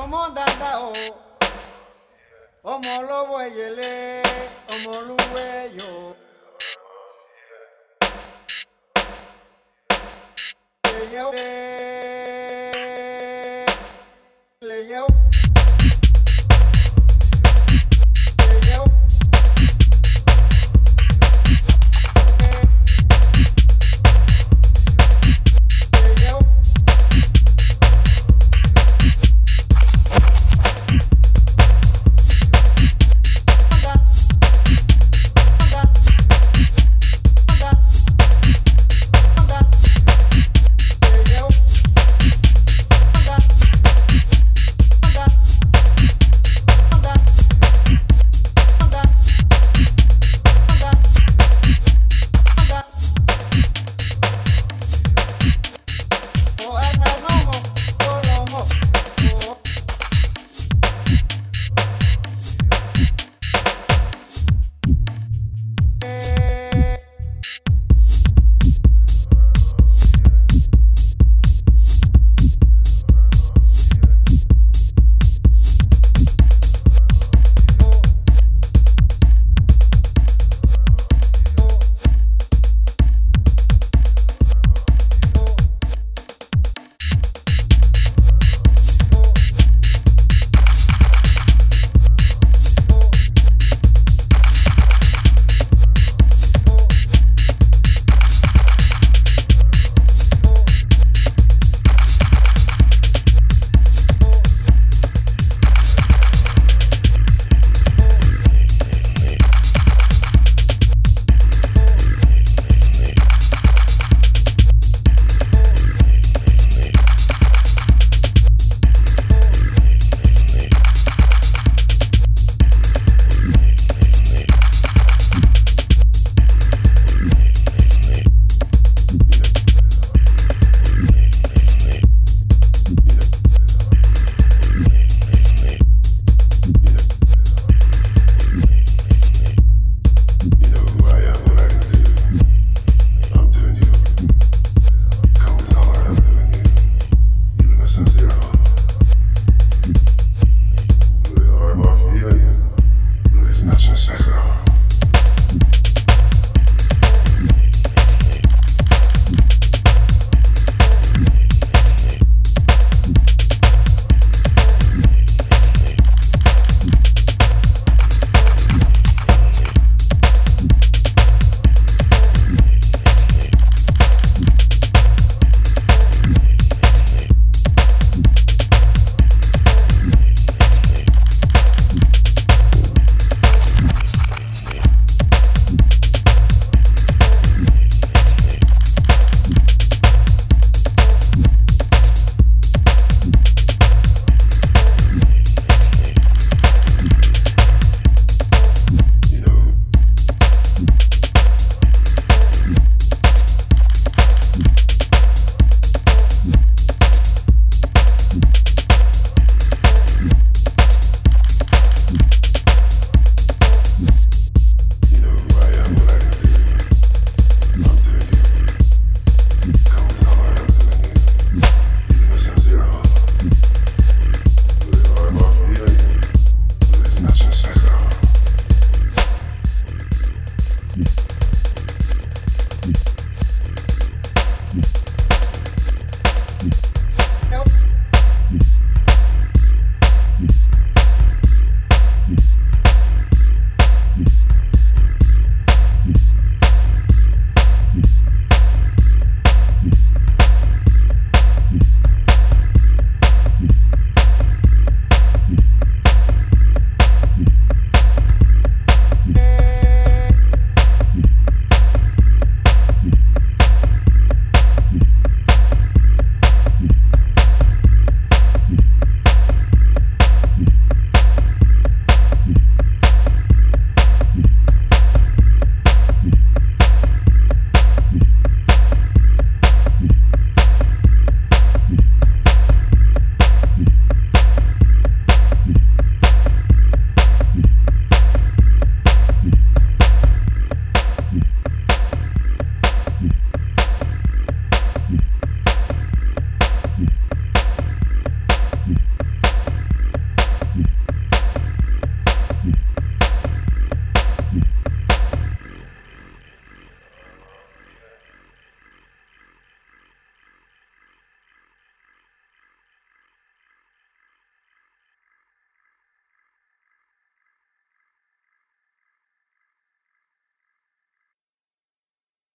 ọmọ dada o ọmọ ọlọ́wọ́ ẹ̀yẹlé ọmọ olúwẹ̀ yọ. lèyẹn ó le ó. Peace.